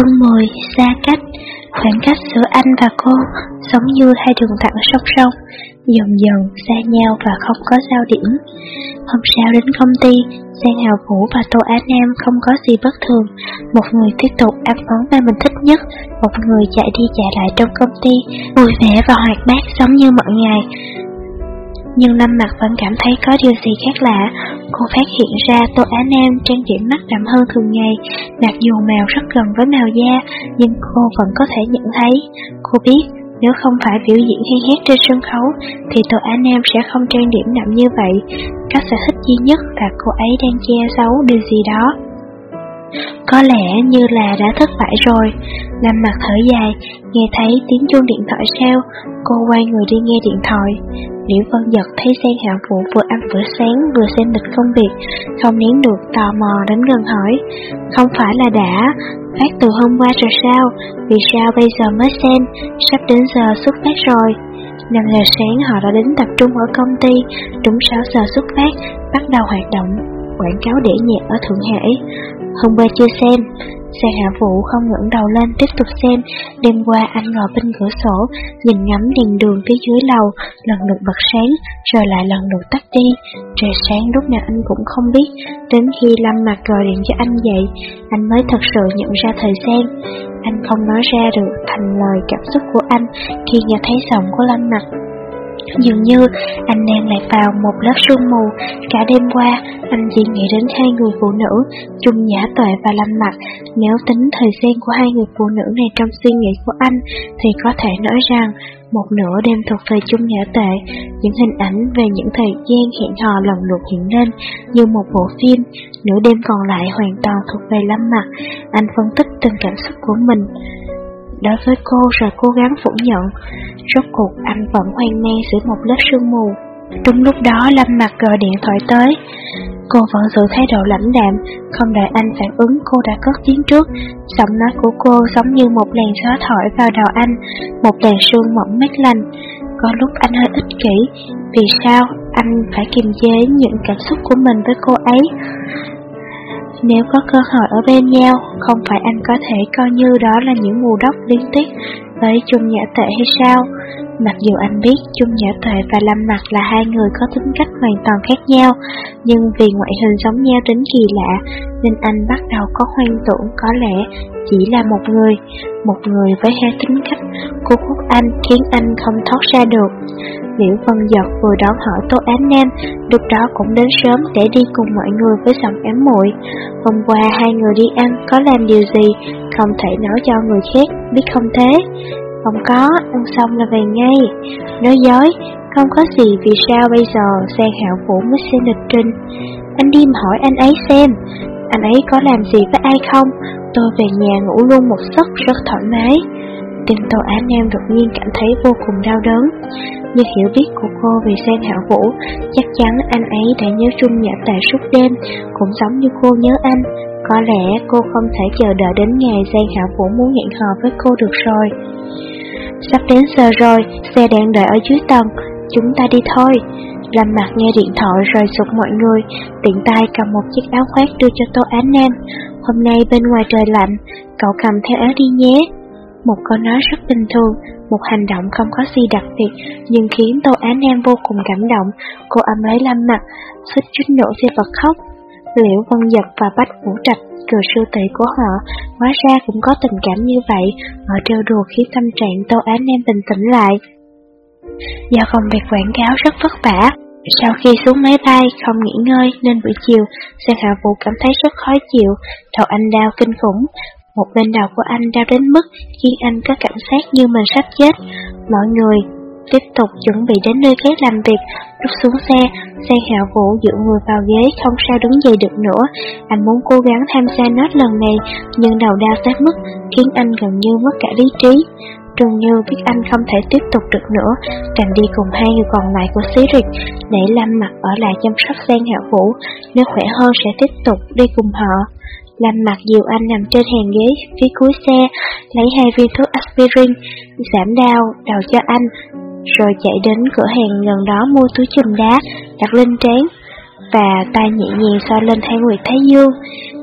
audio.org Chương 10 Xa cách Khoảng cách giữa anh và cô giống như hai đường thẳng song song, dần dần xa nhau và không có giao điểm. Hôm sau đến công ty, Giang Hào Vũ và Tô Á Nam không có gì bất thường. Một người tiếp tục ăn món mà mình thích nhất, một người chạy đi chạy lại trong công ty, vui vẻ và hoạt bát giống như mọi ngày nhưng Lâm Mặt vẫn cảm thấy có điều gì khác lạ. Cô phát hiện ra Tô Á Nam trang điểm mắt đậm hơn thường ngày, mặc dù màu rất gần với màu da, nhưng cô vẫn có thể nhận thấy. Cô biết nếu không phải biểu diễn hay hát trên sân khấu, thì Tô Á Nam sẽ không trang điểm đậm như vậy. Cách sở thích duy nhất là cô ấy đang che giấu điều gì đó. Có lẽ như là đã thất bại rồi. Lâm mặt thở dài, Nghe thấy tiếng chuông điện thoại sao Cô quay người đi nghe điện thoại. Liễu Vân Giật thấy Giang Hạ Vũ vừa ăn bữa sáng vừa xem lịch công việc, Không nén được tò mò đến gần hỏi, Không phải là đã phát từ hôm qua rồi sao? Vì sao bây giờ mới xem? Sắp đến giờ xuất phát rồi. 5 giờ sáng họ đã đến tập trung ở công ty. Đúng 6 giờ xuất phát, Bắt đầu hoạt động quảng cáo để nhạc ở Thượng Hải. Hôm qua chưa xem. Xe hạ vũ không ngẩng đầu lên, tiếp tục xem. Đêm qua anh ngồi bên cửa sổ, Nhìn ngắm đèn đường phía dưới lầu, Lần lượt bật sáng, Rồi lại lần lượt tắt đi. Trời sáng lúc nào anh cũng không biết, Đến khi Lâm mặt gọi điện cho anh dậy, Anh mới thật sự nhận ra thời gian. Anh không nói ra được thành lời cảm xúc của anh Khi nghe thấy giọng của Lâm mặt Dường như anh đang lại vào một lớp sương mù. Cả đêm qua, anh chỉ nghĩ đến hai người phụ nữ Trung Nhã Tuệ và Lâm Mặt Nếu tính thời gian của hai người phụ nữ này trong suy nghĩ của anh, Thì có thể nói rằng một nửa đêm thuộc về Trung Nhã Tuệ. Những hình ảnh về những thời gian hẹn hò lần lượt hiện lên Như một bộ phim, Nửa đêm còn lại hoàn toàn thuộc về Lâm Mặt Anh phân tích từng cảm xúc của mình. Đối với cô rồi cố gắng phủ nhận, Rốt cuộc anh vẫn hoang mang giữa một lớp sương mù. Đúng lúc đó, Lâm mặt gọi điện thoại tới. Cô vẫn giữ thái độ lãnh đạm, Không đợi anh phản ứng, cô đã cất tiếng trước. Giọng nói của cô giống như một làn gió thổi vào đầu anh, Một làn sương mỏng mát lành. Có lúc anh hơi ích kỷ, Vì sao anh phải kiềm chế những cảm xúc của mình với cô ấy? Nếu có cơ hội ở bên nhau, không phải anh có thể coi như đó là những mù đốc liên tiếp với Chung Nhã Tệ hay sao? Mặc dù anh biết Chung Nhã Tuệ và Lâm Mặt là hai người có tính cách hoàn toàn khác nhau, nhưng vì ngoại hình giống nhau đến kỳ lạ, nên anh bắt đầu có hoang tưởng có lẽ chỉ là một người, một người với hai tính cách của Quốc Anh khiến anh không thoát ra được. Liễu Vân Giật vừa đón hỏi Tô Án Nam, lúc đó cũng đến sớm để đi cùng mọi người với giọng ém muội. Hôm qua hai người đi ăn có làm điều gì, không thể nói cho người khác biết không thế. Không có, ăn xong là về ngay. Nói dối, không có gì vì sao bây giờ xe hạo vũ mới xin lịch trình. Anh đi hỏi anh ấy xem, anh ấy có làm gì với ai không? Tôi về nhà ngủ luôn một giấc rất thoải mái. Tim Tô Á Nam đột nhiên cảm thấy vô cùng đau đớn. Như hiểu biết của cô về sen Hạo Vũ, chắc chắn anh ấy đã nhớ chung nhã tệ suốt đêm, cũng giống như cô nhớ anh. Có lẽ cô không thể chờ đợi đến ngày Giang Hạo Vũ muốn hẹn hò với cô được rồi. Sắp đến giờ rồi, xe đang đợi ở dưới tầng, chúng ta đi thôi. Lâm mặt nghe điện thoại rồi sụp mọi người, tiện tay cầm một chiếc áo khoác đưa cho Tô Án Nam. Hôm nay bên ngoài trời lạnh, cậu cầm theo áo đi nhé. Một câu nói rất bình thường, một hành động không có gì đặc biệt, nhưng khiến Tô Á Nam vô cùng cảm động. Cô ấm lấy Lâm mặt, suýt chút nổ xe bật khóc. Liễu Vân Giật và Bách Vũ Trạch, cười sư tỷ của họ, hóa ra cũng có tình cảm như vậy, họ trêu đùa khi tâm trạng Tô Á Nam bình tĩnh lại. Do công việc quảng cáo rất vất vả, sau khi xuống máy bay không nghỉ ngơi nên buổi chiều, xe Hạ Vũ cảm thấy rất khó chịu, đầu anh đau kinh khủng. Một bên đầu của anh đau đến mức khiến anh có cảm giác như mình sắp chết. Mọi người tiếp tục chuẩn bị đến nơi khác làm việc. Lúc xuống xe, xe Hạ Vũ dựa người vào ghế không sao đứng dậy được nữa. Anh muốn cố gắng tham gia nốt lần này, nhưng đầu đau sát mức khiến anh gần như mất cả lý trí. trường Như biết anh không thể tiếp tục được nữa, đành đi cùng hai người còn lại của xí rịch, để Lâm Mặt ở lại chăm sóc Giang Hạ Vũ, nếu khỏe hơn sẽ tiếp tục đi cùng họ. Lâm Mặt dìu anh nằm trên hàng ghế phía cuối xe, lấy hai viên thuốc aspirin, giảm đau, đầu cho anh, rồi chạy đến cửa hàng gần đó mua túi chùm đá, đặt lên trán, và tay nhẹ nhàng xoa lên hai nguyệt thái dương.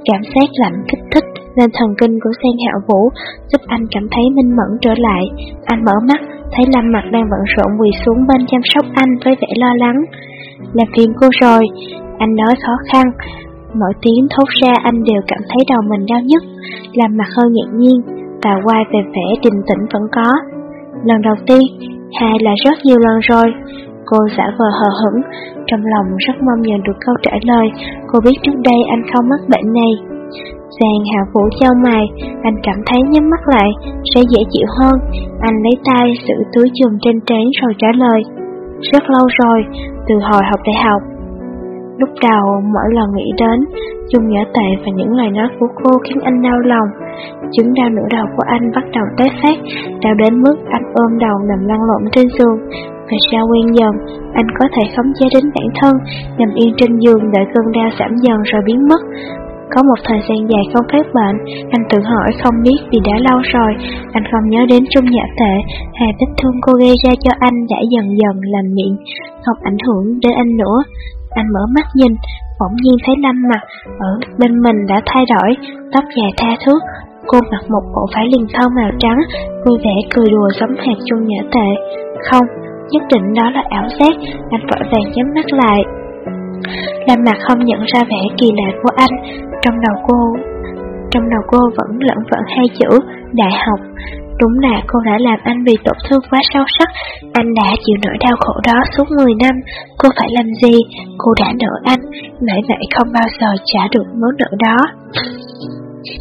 Cảm giác lạnh kích thích nên thần kinh của Sen Hạo Vũ giúp anh cảm thấy minh mẫn trở lại. Anh mở mắt, thấy Lâm Mặt đang bận rộn quỳ xuống bên chăm sóc anh với vẻ lo lắng. Làm phiền cô rồi, anh nói khó khăn. Mỗi tiếng thốt ra anh đều cảm thấy đầu mình đau nhất, làm mặt hơi ngạc nhiên, và quay về vẻ định tĩnh vẫn có. Lần đầu tiên, hay là rất nhiều lần rồi, cô giả vờ hờ hững, trong lòng rất mong nhận được câu trả lời, cô biết trước đây anh không mắc bệnh này. Giang hạ vũ trao mày, anh cảm thấy nhắm mắt lại, sẽ dễ chịu hơn. Anh lấy tay sự túi chùm trên trán rồi trả lời. Rất lâu rồi, từ hồi học đại học. Lúc đầu, mỗi lần nghĩ đến, chung nhã tệ và những lời nói của cô khiến anh đau lòng. Chứng đau nửa đầu của anh bắt đầu tái phát, đau đến mức anh ôm đầu nằm lăn lộn trên giường. Về sau quen dần, anh có thể khống chế đến bản thân, nằm yên trên giường đợi cơn đau giảm dần rồi biến mất. Có một thời gian dài không phát bệnh, anh tự hỏi không biết vì đã lâu rồi, anh không nhớ đến trung nhã tệ, hay vết thương cô gây ra cho anh đã dần dần làm miệng, không ảnh hưởng đến anh nữa. Anh mở mắt nhìn, bỗng nhiên thấy Lâm mặt ở bên mình đã thay đổi, tóc dài tha thước. Cô mặc một bộ vải liền thân màu trắng, vui vẻ cười đùa giống hạt chung nhã tệ. Không, nhất định đó là ảo giác, anh vội vàng nhắm mắt lại. Lâm mặt không nhận ra vẻ kỳ lạ của anh, trong đầu cô trong đầu cô vẫn lẫn vẫn hai chữ đại học. Đúng là cô đã làm anh bị tổn thương quá sâu sắc, anh đã chịu nỗi đau khổ đó suốt 10 năm, cô phải làm gì? Cô đã nợ anh, mãi mãi không bao giờ trả được món nợ đó.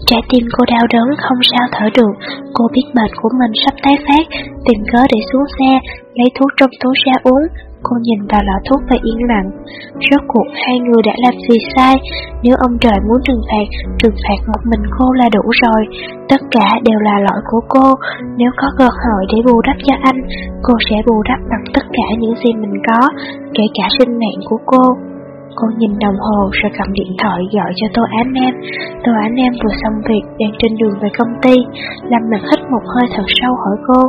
Trái tim cô đau đớn không sao thở được, cô biết mệt của mình sắp tái phát, tìm cớ để xuống xe, lấy thuốc trong túi ra uống, Cô nhìn vào lọ thuốc và yên lặng. Rốt cuộc hai người đã làm gì sai? Nếu ông trời muốn trừng phạt, trừng phạt một mình cô là đủ rồi. Tất cả đều là lỗi của cô. Nếu có cơ hội để bù đắp cho anh, cô sẽ bù đắp bằng tất cả những gì mình có, kể cả sinh mạng của cô. Cô nhìn đồng hồ rồi cầm điện thoại gọi cho Tô Án Nam. Tô Án Nam vừa xong việc, đang trên đường về công ty. Lâm mặt hít một hơi thật sâu hỏi cô.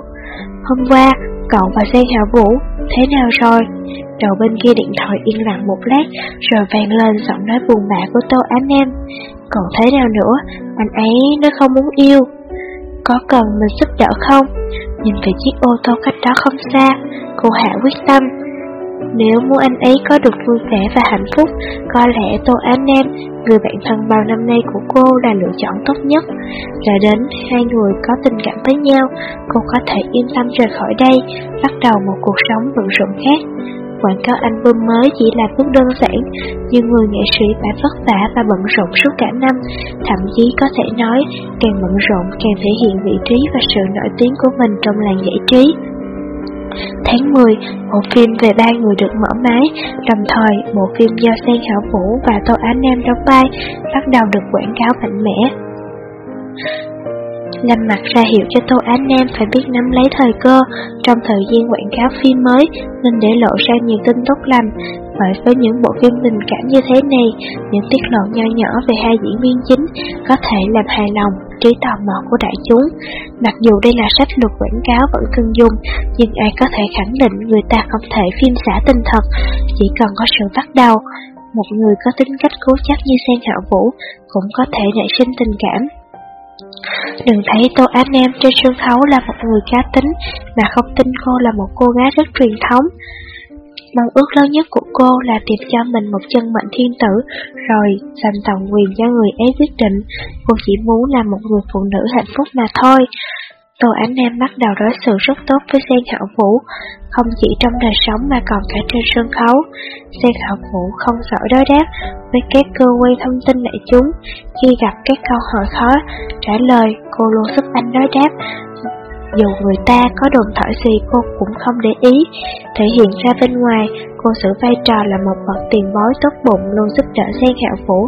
Hôm qua, cậu và Giang Hạ Vũ, thế nào rồi? Đầu bên kia điện thoại yên lặng một lát, rồi vang lên giọng nói buồn bã của Tô anh em. còn thế nào nữa? Anh ấy nó không muốn yêu. Có cần mình giúp đỡ không? Nhìn về chiếc ô tô cách đó không xa, cô Hạ quyết tâm. Nếu muốn anh ấy có được vui vẻ và hạnh phúc, có lẽ Tô Á Nam, người bạn thân bao năm nay của cô là lựa chọn tốt nhất. Giờ đến hai người có tình cảm với nhau, cô có thể yên tâm rời khỏi đây, bắt đầu một cuộc sống bận rộn khác. Quảng cáo album mới chỉ là bước đơn giản, nhưng người nghệ sĩ phải vất vả và bận rộn suốt cả năm, thậm chí có thể nói càng bận rộn càng thể hiện vị trí và sự nổi tiếng của mình trong làng giải trí. Tháng 10, bộ phim về ba người được mở máy, đồng thời bộ phim do Sen Hảo Vũ và Tô Á Nam đóng vai bắt đầu được quảng cáo mạnh mẽ. Lâm mặt ra hiệu cho Tô Á Nam phải biết nắm lấy thời cơ trong thời gian quảng cáo phim mới nên để lộ ra nhiều tin tốt lành. Bởi với những bộ phim tình cảm như thế này, những tiết lộ nho nhỏ về hai diễn viên chính có thể làm hài lòng trí tò mò của đại chúng. Mặc dù đây là sách luật quảng cáo vẫn cưng dùng, nhưng ai có thể khẳng định người ta không thể phim xả tinh thật, chỉ cần có sự bắt đầu. Một người có tính cách cố chấp như Sen Hạo Vũ cũng có thể nảy sinh tình cảm. Đừng thấy Tô Á Nam trên sân khấu là một người cá tính, mà không tin cô là một cô gái rất truyền thống. Mong ước lớn nhất của cô là tìm cho mình một chân mệnh thiên tử, rồi dành toàn quyền cho người ấy quyết định. Cô chỉ muốn là một người phụ nữ hạnh phúc mà thôi. Tô Ánh Nam bắt đầu đối xử rất tốt với Sen Hạo Vũ, không chỉ trong đời sống mà còn cả trên sân khấu. Sen Hạo Vũ không sợ đối đáp với các cơ quan thông tin đại chúng. Khi gặp các câu hỏi khó trả lời, cô luôn giúp anh đối đáp, dù người ta có đồn thổi gì cô cũng không để ý. Thể hiện ra bên ngoài Cô xử vai trò là một bậc tiền bối tốt bụng Luôn giúp đỡ Giang hạo Vũ.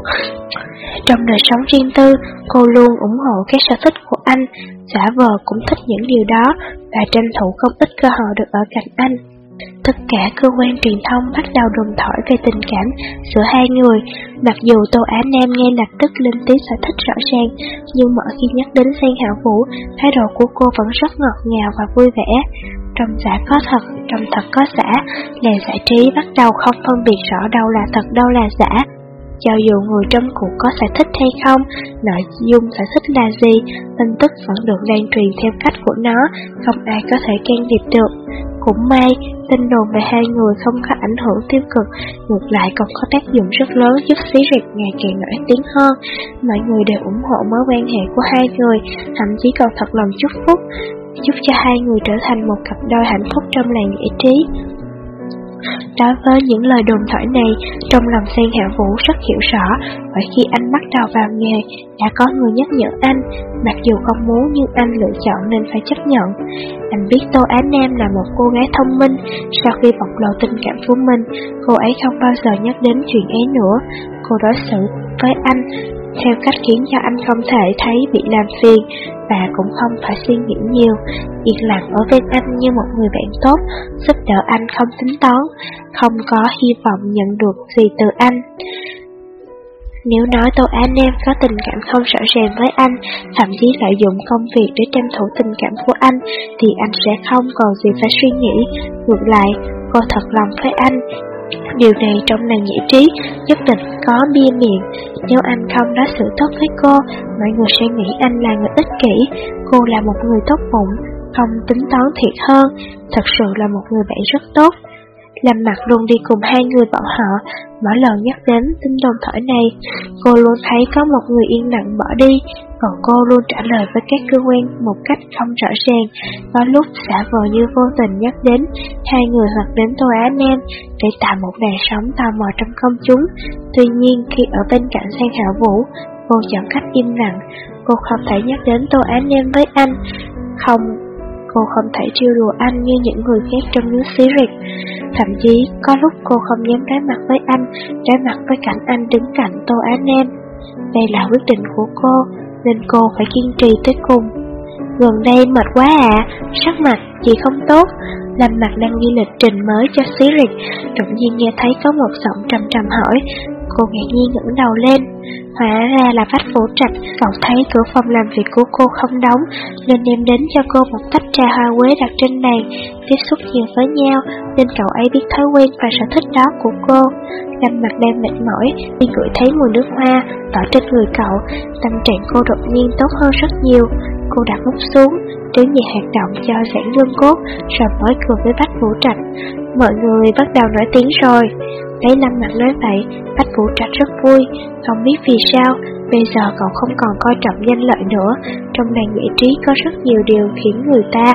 Trong đời sống riêng tư, cô luôn ủng hộ các sở thích của anh, giả vờ cũng thích những điều đó và tranh thủ không ít cơ hội được ở cạnh anh. Tất cả cơ quan truyền thông bắt đầu đồn thổi về tình cảm giữa hai người, mặc dù Tô Á Nam ngay lập tức lên tiếng giải thích rõ ràng, nhưng mỗi khi nhắc đến Giang Hạo Vũ, thái độ của cô vẫn rất ngọt ngào và vui vẻ. Trong giả có thật, trong thật có giả, làng giải trí bắt đầu không phân biệt rõ đâu là thật đâu là giả. Cho dù người trong cuộc có giải thích hay không, nội dung giải thích là gì, tin tức vẫn được lan truyền theo cách của nó, không ai có thể can thiệp được. Cũng may, tin đồn về hai người không có ảnh hưởng tiêu cực, ngược lại còn có tác dụng rất lớn giúp xí rệt ngày càng nổi tiếng hơn. Mọi người đều ủng hộ mối quan hệ của hai người, thậm chí còn thật lòng chúc phúc, giúp cho hai người trở thành một cặp đôi hạnh phúc trong làng giải trí. Đối với những lời đồn thổi này, trong lòng Sen Hạ Vũ rất hiểu rõ, bởi khi anh bắt đầu vào nghề, đã có người nhắc nhở anh, mặc dù không muốn nhưng anh lựa chọn nên phải chấp nhận. Anh biết Tô Á Nam là một cô gái thông minh, sau khi bộc lộ tình cảm của mình, cô ấy không bao giờ nhắc đến chuyện ấy nữa. Cô đối xử với anh theo cách khiến cho anh không thể thấy bị làm phiền và cũng không phải suy nghĩ nhiều, yên lặng ở bên anh như một người bạn tốt, giúp đỡ anh không tính toán, không có hy vọng nhận được gì từ anh. Nếu nói Tô anh Em có tình cảm không rõ ràng với anh, thậm chí lợi dụng công việc để tranh thủ tình cảm của anh, thì anh sẽ không còn gì phải suy nghĩ. Ngược lại, cô thật lòng với anh, Điều này trong nàng nhị trí nhất định có bia miệng. Nếu anh không đối xử tốt với cô, mọi người sẽ nghĩ anh là người ích kỷ. Cô là một người tốt bụng, không tính toán thiệt hơn, thật sự là một người bạn rất tốt. Làm mặt luôn đi cùng hai người bọn họ, mỗi lần nhắc đến tin đồn thổi này, cô luôn thấy có một người yên lặng bỏ đi, còn cô luôn trả lời với các cơ quan một cách không rõ ràng, có lúc xả vờ như vô tình nhắc đến hai người hoặc đến Tô Á Nam để tạo một đàn sóng tò mò trong công chúng. Tuy nhiên, khi ở bên cạnh Sang hảo Vũ, cô chọn cách im lặng, cô không thể nhắc đến Tô Á Nam với anh, không cô không thể trêu đùa anh như những người khác trong nước xí rịch. Thậm chí, có lúc cô không dám đối mặt với anh, đối mặt với cảnh anh đứng cạnh Tô Á Nam. Đây là quyết định của cô, nên cô phải kiên trì tới cùng. Gần đây mệt quá à, sắc mặt chị không tốt, làm mặt đang ghi lịch trình mới cho Siri, đột nhiên nghe thấy có một giọng trầm trầm hỏi, cô ngạc nhiên ngẩng đầu lên. Hóa ra là Bách phủ Trạch, cậu thấy cửa phòng làm việc của cô không đóng, nên đem đến cho cô một tách trà hoa quế đặt trên bàn, tiếp xúc nhiều với nhau, nên cậu ấy biết thói quen và sở thích đó của cô. Lâm mặt đang mệt mỏi, đi ngửi thấy mùi nước hoa tỏ trên người cậu, tâm trạng cô đột nhiên tốt hơn rất nhiều. Cô đặt bút xuống, đứng nhẹ hoạt động cho giãn lương cốt, rồi mới cười với Bách Vũ Trạch. Mọi người bắt đầu nổi tiếng rồi. Thấy Lâm mặt nói vậy, Bách Vũ Trạch rất vui, không biết vì sao, bây giờ cậu không còn coi trọng danh lợi nữa. Trong làng giải trí có rất nhiều điều khiến người ta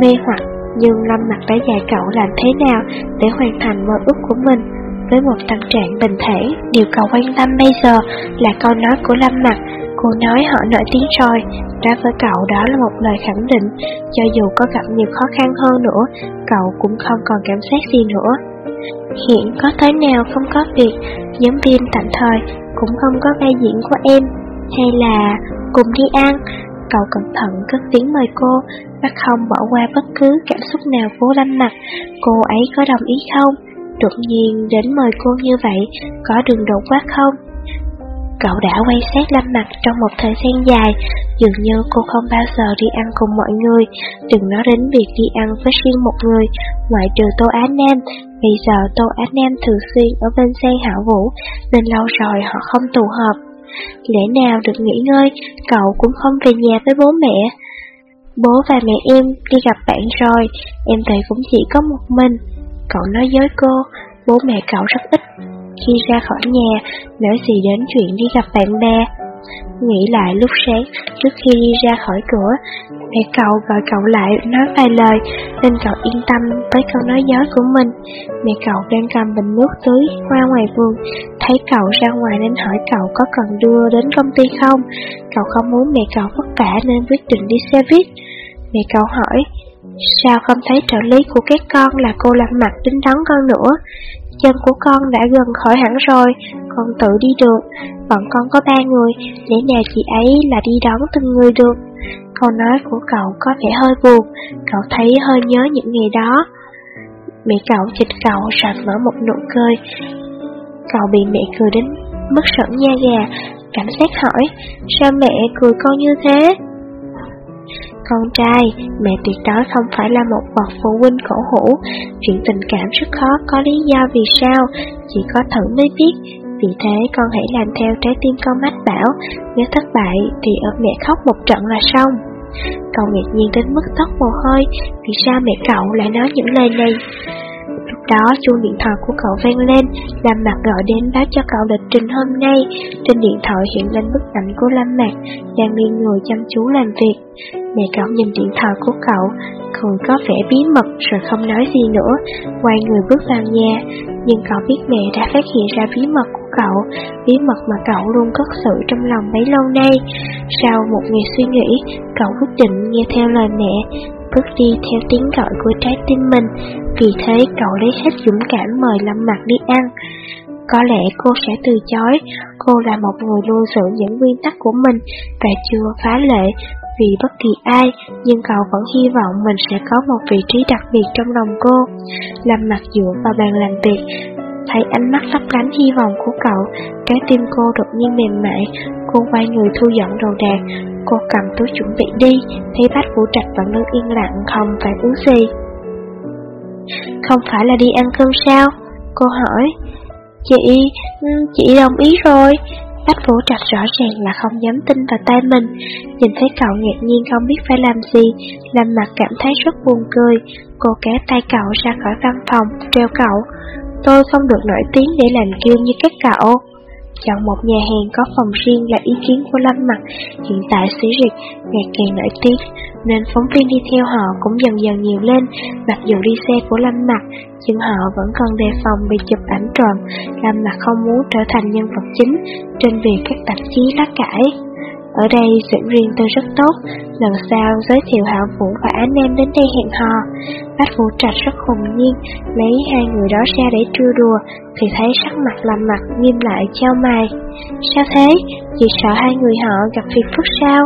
mê hoặc, nhưng Lâm mặt đã dạy cậu làm thế nào để hoàn thành mơ ước của mình. Với một tâm trạng bình thản, điều cậu quan tâm bây giờ là câu nói của Lâm mặt, Cô nói họ nổi tiếng rồi, đối với cậu đó là một lời khẳng định, cho dù có gặp nhiều khó khăn hơn nữa, cậu cũng không còn cảm giác gì nữa. Hiện có tới nào không có việc, nhóm viên tạm thời cũng không có vai diễn của em, hay là cùng đi ăn, cậu cẩn thận cất tiếng mời cô, bắt không bỏ qua bất cứ cảm xúc nào cố lanh mặt, cô ấy có đồng ý không? Đột nhiên đến mời cô như vậy, có đường đột quá không? Cậu đã quay sát Lâm Mặt trong một thời gian dài, dường như cô không bao giờ đi ăn cùng mọi người, đừng nói đến việc đi ăn với riêng một người, ngoại trừ Tô Á Nam. Bây giờ Tô Á Nam thường xuyên ở bên Giang Hảo Vũ, nên lâu rồi họ không tụ họp. Lẽ nào được nghỉ ngơi, cậu cũng không về nhà với bố mẹ. Bố và mẹ em đi gặp bạn rồi, em về cũng chỉ có một mình. Cậu nói với cô, bố mẹ cậu rất ít khi ra khỏi nhà, nói gì đến chuyện đi gặp bạn bè. Nghĩ lại lúc sáng, trước khi đi ra khỏi cửa, mẹ cậu gọi cậu lại nói vài lời, nên cậu yên tâm với câu nói dối của mình. Mẹ cậu đang cầm bình nước tưới hoa ngoài vườn, thấy cậu ra ngoài nên hỏi cậu có cần đưa đến công ty không. Cậu không muốn mẹ cậu vất vả nên quyết định đi xe buýt. Mẹ cậu hỏi, sao không thấy trợ lý của các con là cô làm mặt đứng đón con nữa? chân của con đã gần khỏi hẳn rồi, con tự đi được. Bọn con có ba người, lẽ nào chị ấy là đi đón từng người được? Câu nói của cậu có vẻ hơi buồn, cậu thấy hơi nhớ những ngày đó. Mẹ cậu chịch cậu sạch mở một nụ cười. Cậu bị mẹ cười đến mất sợn nha gà, cảnh sát hỏi, sao mẹ cười con như thế? Con trai, mẹ tuyệt đối không phải là một bậc phụ huynh cổ hủ, chuyện tình cảm rất khó có lý do vì sao, chỉ có thử mới biết. Vì thế con hãy làm theo trái tim con mách bảo, nếu thất bại thì ôm mẹ khóc một trận là xong. Cậu ngạc nhiên đến mức tóc mồ hôi, vì sao mẹ cậu lại nói những lời này? Đó chuông điện thoại của cậu vang lên, Lâm Mạc gọi đến báo cho cậu lịch trình hôm nay. Trên điện thoại hiện lên bức ảnh của Lâm Mạc, đang nghiêng người chăm chú làm việc. Mẹ cậu nhìn điện thoại của cậu, cười có vẻ bí mật rồi không nói gì nữa, quay người bước vào nhà. Nhưng cậu biết mẹ đã phát hiện ra bí mật của cậu, bí mật mà cậu luôn cất sự trong lòng bấy lâu nay. Sau một ngày suy nghĩ, cậu quyết định nghe theo lời mẹ, bước đi theo tiếng gọi của trái tim mình, vì thế cậu lấy hết dũng cảm mời Lâm Mặt đi ăn. Có lẽ cô sẽ từ chối, cô là một người luôn giữ những nguyên tắc của mình và chưa phá lệ vì bất kỳ ai, nhưng cậu vẫn hy vọng mình sẽ có một vị trí đặc biệt trong lòng cô. Lâm Mặt dựa vào bàn làm việc, thấy ánh mắt lấp lánh hy vọng của cậu, trái tim cô đột nhiên mềm mại, cô quay người thu dọn đồ đạc, cô cầm túi chuẩn bị đi, thấy bách vũ trạch vẫn đứng yên lặng không phải uống gì. Không phải là đi ăn cơm sao? Cô hỏi. Chị, chị đồng ý rồi. Bách vũ trạch rõ ràng là không dám tin vào tay mình, nhìn thấy cậu ngạc nhiên không biết phải làm gì, làm mặt cảm thấy rất buồn cười. Cô kéo tay cậu ra khỏi văn phòng, treo cậu. Tôi không được nổi tiếng để làm kiêu như các cậu. Chọn một nhà hàng có phòng riêng là ý kiến của Lâm Mặt. Hiện tại xí Riệt ngày càng nổi tiếng, nên phóng viên đi theo họ cũng dần dần nhiều lên. Mặc dù đi xe của Lâm Mặt, nhưng họ vẫn còn đề phòng bị chụp ảnh tròn Lâm Mặt không muốn trở thành nhân vật chính trên việc các tạp chí lá cải. Ở đây sự riêng tôi rất tốt, lần sau giới thiệu Hạo Vũ và Anh Em đến đây hẹn hò. Bách Vũ Trạch rất hùng nhiên, lấy hai người đó ra để trưa đùa, thì thấy sắc mặt làm mặt nghiêm lại trao mày. Sao thế? Chỉ sợ hai người họ gặp phiền phức sao?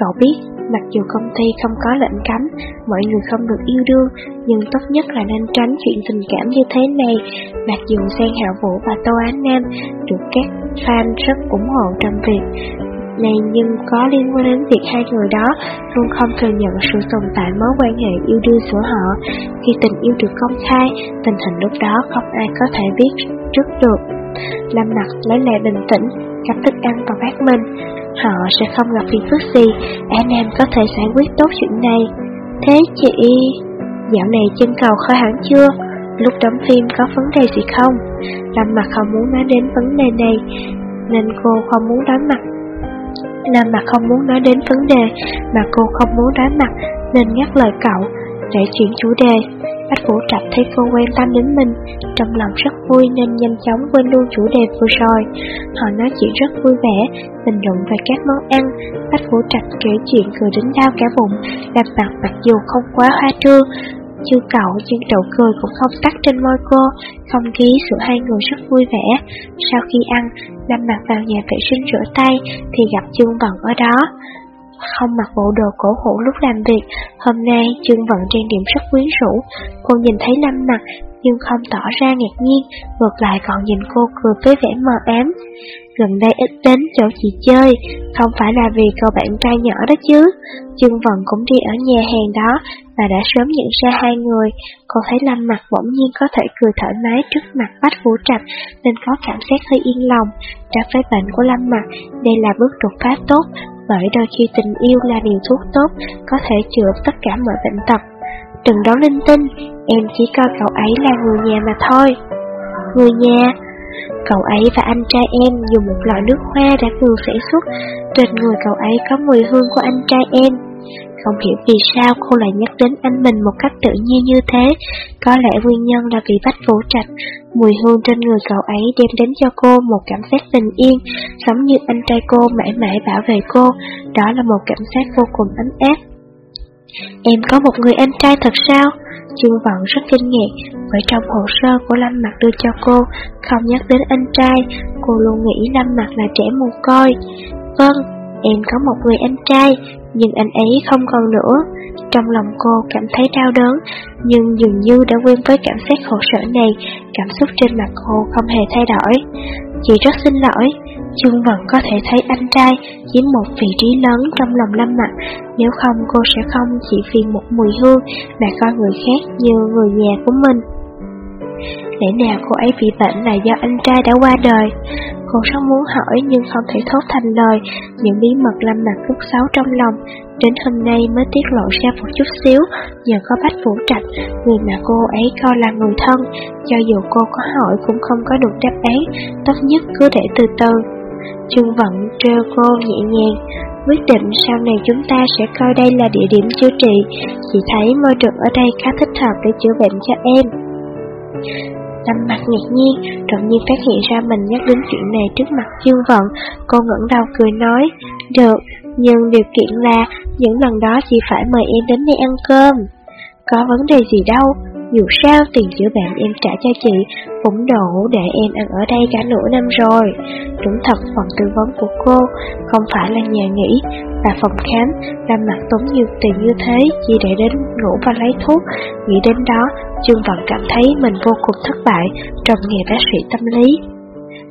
Cậu biết, mặc dù công ty không có lệnh cấm, mọi người không được yêu đương, nhưng tốt nhất là nên tránh chuyện tình cảm như thế này. Mặc dù Giang Hạo Vũ và Tô Án Nam được các fan rất ủng hộ trong việc này nhưng có liên quan đến việc hai người đó luôn không thừa nhận sự tồn tại mối quan hệ yêu đương giữa họ. Khi tình yêu được công khai, tình hình lúc đó không ai có thể biết trước được. Lâm mặt lấy lại bình tĩnh, cắp thức ăn và phát mình. Họ sẽ không gặp phiền phức gì, anh em có thể giải quyết tốt chuyện này. Thế chị... Dạo này chân cầu khó hẳn chưa? Lúc đóng phim có vấn đề gì không? Lâm mặt không muốn nói đến vấn đề này, nên cô không muốn đối mặt Lâm mà không muốn nói đến vấn đề mà cô không muốn đối mặt nên ngắt lời cậu để chuyển chủ đề. Bách Vũ Trạch thấy cô quan tâm đến mình, trong lòng rất vui nên nhanh chóng quên luôn chủ đề vừa rồi. Họ nói chuyện rất vui vẻ, bình luận về các món ăn. Bách Vũ Trạch kể chuyện cười đến đau cả bụng, làm mặt mặc dù không quá hoa trương, chưa cậu nhưng đầu cười cũng không tắt trên môi cô, không khí giữa hai người rất vui vẻ. Sau khi ăn, Lâm mặc vào nhà vệ sinh rửa tay thì gặp chương Vận ở đó. Không mặc bộ đồ cổ hủ lúc làm việc, hôm nay chương Vận trang điểm rất quyến rũ. Cô nhìn thấy Lâm mặc nhưng không tỏ ra ngạc nhiên, ngược lại còn nhìn cô cười với vẻ mờ ám. Gần đây ít đến chỗ chị chơi, không phải là vì cậu bạn trai nhỏ đó chứ. chương Vân cũng đi ở nhà hàng đó và đã sớm nhận ra hai người. Cô thấy Lâm mặt bỗng nhiên có thể cười thoải mái trước mặt Bách Vũ Trạch nên có cảm giác hơi yên lòng. Trái với bệnh của Lâm mặt, đây là bước đột phá tốt, bởi đôi khi tình yêu là điều thuốc tốt, có thể chữa tất cả mọi bệnh tật. Đừng đón linh tinh, em chỉ coi cậu ấy là người nhà mà thôi. Người nhà? Cậu ấy và anh trai em dùng một loại nước hoa đã vừa sản xuất, trên người cậu ấy có mùi hương của anh trai em. Không hiểu vì sao cô lại nhắc đến anh mình một cách tự nhiên như thế, có lẽ nguyên nhân là vì bách vũ trạch. Mùi hương trên người cậu ấy đem đến cho cô một cảm giác bình yên, giống như anh trai cô mãi mãi bảo vệ cô, đó là một cảm giác vô cùng ấm áp. Em có một người em trai thật sao? Trương Vận rất kinh ngạc, bởi trong hồ sơ của Lâm Mặt đưa cho cô, không nhắc đến anh trai, cô luôn nghĩ Lâm Mặt là trẻ mồ côi. Vâng, em có một người anh trai, nhưng anh ấy không còn nữa. Trong lòng cô cảm thấy đau đớn, nhưng dường như đã quên với cảm giác khổ sở này, cảm xúc trên mặt cô không hề thay đổi. Chị rất xin lỗi, Trương Vận có thể thấy anh trai chiếm một vị trí lớn trong lòng Lâm Mặc, nếu không cô sẽ không chỉ vì một mùi hương mà coi người khác như người nhà của mình. Lẽ nào cô ấy bị bệnh là do anh trai đã qua đời? Cô rất muốn hỏi nhưng không thể thốt thành lời những bí mật Lâm Mặt cất xấu trong lòng. Đến hôm nay mới tiết lộ ra một chút xíu, nhờ có Bách Vũ Trạch, người mà cô ấy coi là người thân. Cho dù cô có hỏi cũng không có được đáp án, tốt nhất cứ để từ từ. Trương Vận trêu cô nhẹ nhàng, quyết định sau này chúng ta sẽ coi đây là địa điểm chữa trị. Chị thấy môi trường ở đây khá thích hợp để chữa bệnh cho em. Lâm mặt ngạc nhiên, đột nhiên phát hiện ra mình nhắc đến chuyện này trước mặt Dương Vận, cô ngẩng đầu cười nói, được, nhưng điều kiện là những lần đó chị phải mời em đến đây ăn cơm. Có vấn đề gì đâu, dù sao tiền chữa bệnh em trả cho chị cũng đủ để em ăn ở đây cả nửa năm rồi. Đúng thật phần tư vấn của cô không phải là nhà nghỉ, là phòng khám, là mặt tốn nhiều tiền như thế chỉ để đến ngủ và lấy thuốc. Nghĩ đến đó, trương Vận cảm thấy mình vô cùng thất bại trong nghề bác sĩ tâm lý.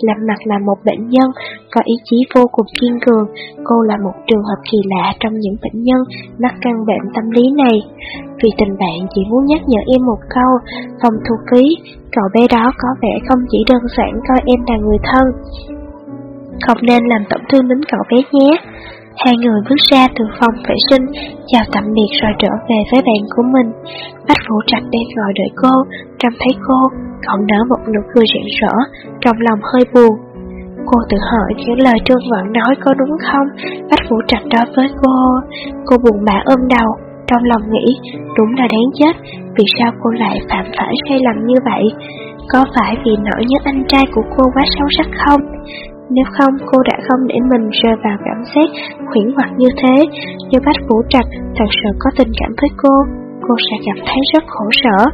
Lâm Mặt là một bệnh nhân có ý chí vô cùng kiên cường, cô là một trường hợp kỳ lạ trong những bệnh nhân mắc căn bệnh tâm lý này. Vì tình bạn chỉ muốn nhắc nhở em một câu, phòng thu ký, cậu bé đó có vẻ không chỉ đơn giản coi em là người thân. Không nên làm tổn thương đến cậu bé nhé. Hai người bước ra từ phòng vệ sinh, chào tạm biệt rồi trở về với bạn của mình. Bách Vũ Trạch đang ngồi đợi cô, trông thấy cô, cậu nở một nụ cười rạng rỡ, trong lòng hơi buồn. Cô tự hỏi những lời Trương Vận nói có đúng không? Bách Vũ Trạch đó với cô, cô buồn bã ôm đầu, trong lòng nghĩ, đúng là đáng chết, vì sao cô lại phạm phải sai lầm như vậy? Có phải vì nỗi nhớ anh trai của cô quá sâu sắc không? Nếu không, cô đã không để mình rơi vào cảm giác khuyển hoặc như thế. Nếu Bách Vũ Trạch thật sự có tình cảm với cô Cô sẽ cảm thấy rất khổ sở.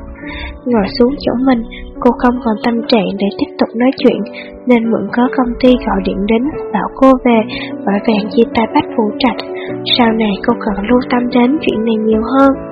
Ngồi xuống chỗ mình, Cô không còn tâm trạng để tiếp tục nói chuyện, Nên mượn có công ty gọi điện đến Bảo cô về, Vội vàng chia tay Bách Vũ Trạch. Sau này cô cần lưu tâm đến chuyện này nhiều hơn.